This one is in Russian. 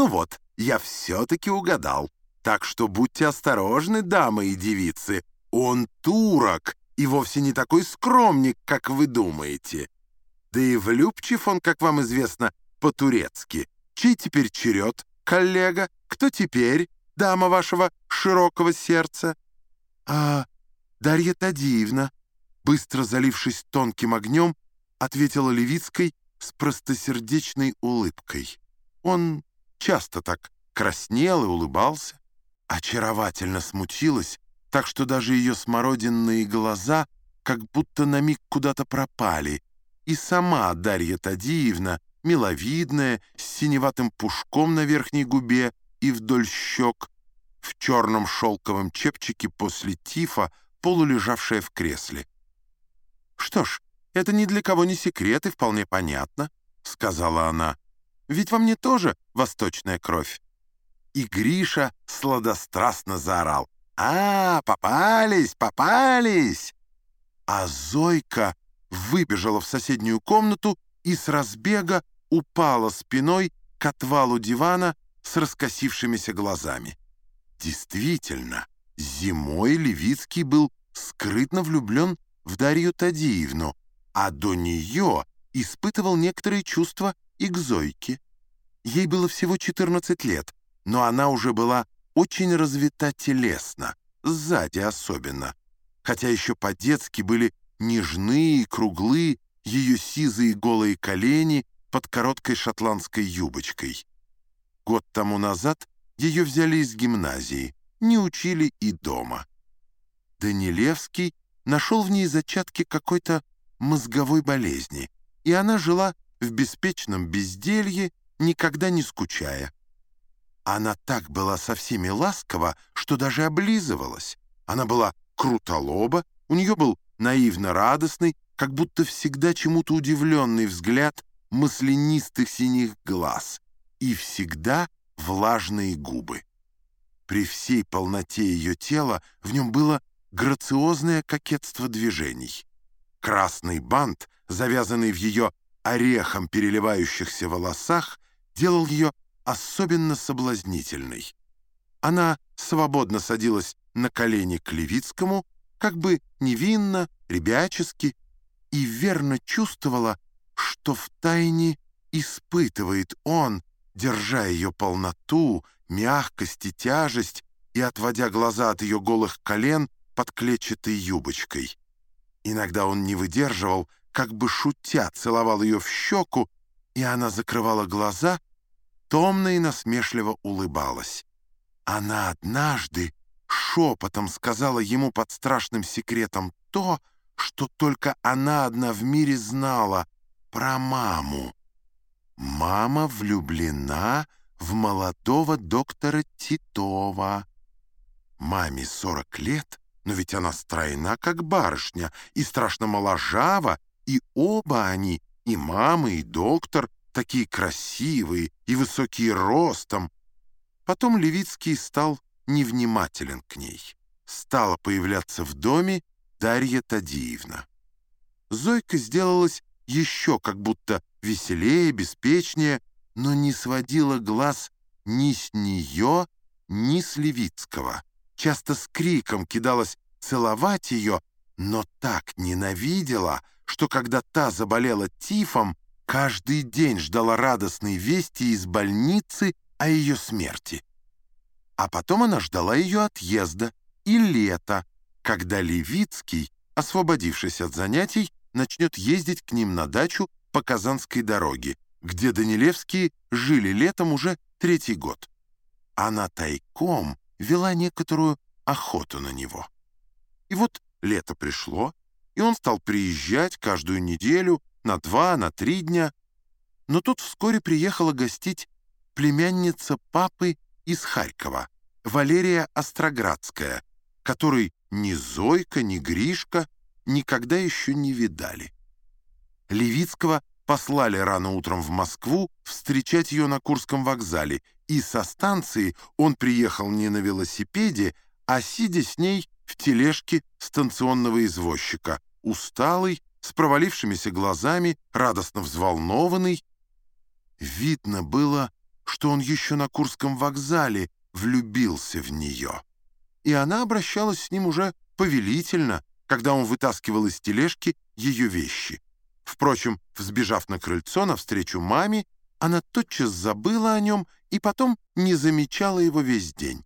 Ну вот, я все-таки угадал. Так что будьте осторожны, дамы и девицы. Он турок и вовсе не такой скромник, как вы думаете. Да и влюбчив он, как вам известно, по-турецки. Чей теперь черед, коллега? Кто теперь, дама вашего широкого сердца? А Дарья Тадиевна, быстро залившись тонким огнем, ответила Левицкой с простосердечной улыбкой. Он часто так краснел и улыбался, очаровательно смутилась, так что даже ее смородинные глаза как будто на миг куда-то пропали, и сама Дарья Тадиевна, миловидная, с синеватым пушком на верхней губе и вдоль щек, в черном шелковом чепчике после тифа, полулежавшая в кресле. «Что ж, это ни для кого не секрет и вполне понятно», — сказала она. «Ведь во мне тоже восточная кровь». И Гриша сладострастно заорал. «А, попались, попались!» А Зойка выбежала в соседнюю комнату и с разбега упала спиной к отвалу дивана с раскосившимися глазами. Действительно, зимой Левицкий был скрытно влюблен в Дарью Тадиевну, а до нее испытывал некоторые чувства и к Зойке. Ей было всего 14 лет, но она уже была очень развита телесно, сзади особенно, хотя еще по-детски были нежны и круглы ее сизые голые колени под короткой шотландской юбочкой. Год тому назад ее взяли из гимназии, не учили и дома. Данилевский нашел в ней зачатки какой-то мозговой болезни, и она жила в беспечном безделье, никогда не скучая. Она так была со всеми ласкова, что даже облизывалась. Она была крутолоба, у нее был наивно радостный, как будто всегда чему-то удивленный взгляд маслянистых синих глаз и всегда влажные губы. При всей полноте ее тела в нем было грациозное кокетство движений. Красный бант, завязанный в ее орехом переливающихся волосах, делал ее особенно соблазнительной. Она свободно садилась на колени к Левицкому, как бы невинно, ребячески, и верно чувствовала, что втайне испытывает он, держа ее полноту, мягкость и тяжесть и отводя глаза от ее голых колен под клетчатой юбочкой. Иногда он не выдерживал, как бы шутя целовал ее в щеку, и она закрывала глаза, томно и насмешливо улыбалась. Она однажды шепотом сказала ему под страшным секретом то, что только она одна в мире знала про маму. Мама влюблена в молодого доктора Титова. Маме 40 лет, но ведь она стройна, как барышня, и страшно моложава, и оба они, и мама, и доктор, такие красивые и высокие ростом. Потом Левицкий стал невнимателен к ней. Стала появляться в доме Дарья Тадиевна. Зойка сделалась еще как будто веселее, беспечнее, но не сводила глаз ни с нее, ни с Левицкого. Часто с криком кидалась целовать ее, но так ненавидела, что когда та заболела тифом, каждый день ждала радостной вести из больницы о ее смерти. А потом она ждала ее отъезда и лета, когда Левицкий, освободившись от занятий, начнет ездить к ним на дачу по Казанской дороге, где Данилевские жили летом уже третий год. Она тайком вела некоторую охоту на него. И вот лето пришло, и он стал приезжать каждую неделю на два, на три дня. Но тут вскоре приехала гостить племянница папы из Харькова, Валерия Остроградская, которой ни Зойка, ни Гришка никогда еще не видали. Левицкого послали рано утром в Москву встречать ее на Курском вокзале, и со станции он приехал не на велосипеде, а сидя с ней в тележке станционного извозчика, усталый, с провалившимися глазами, радостно взволнованный. Видно было, что он еще на Курском вокзале влюбился в нее. И она обращалась с ним уже повелительно, когда он вытаскивал из тележки ее вещи. Впрочем, взбежав на крыльцо навстречу маме, она тотчас забыла о нем и потом не замечала его весь день.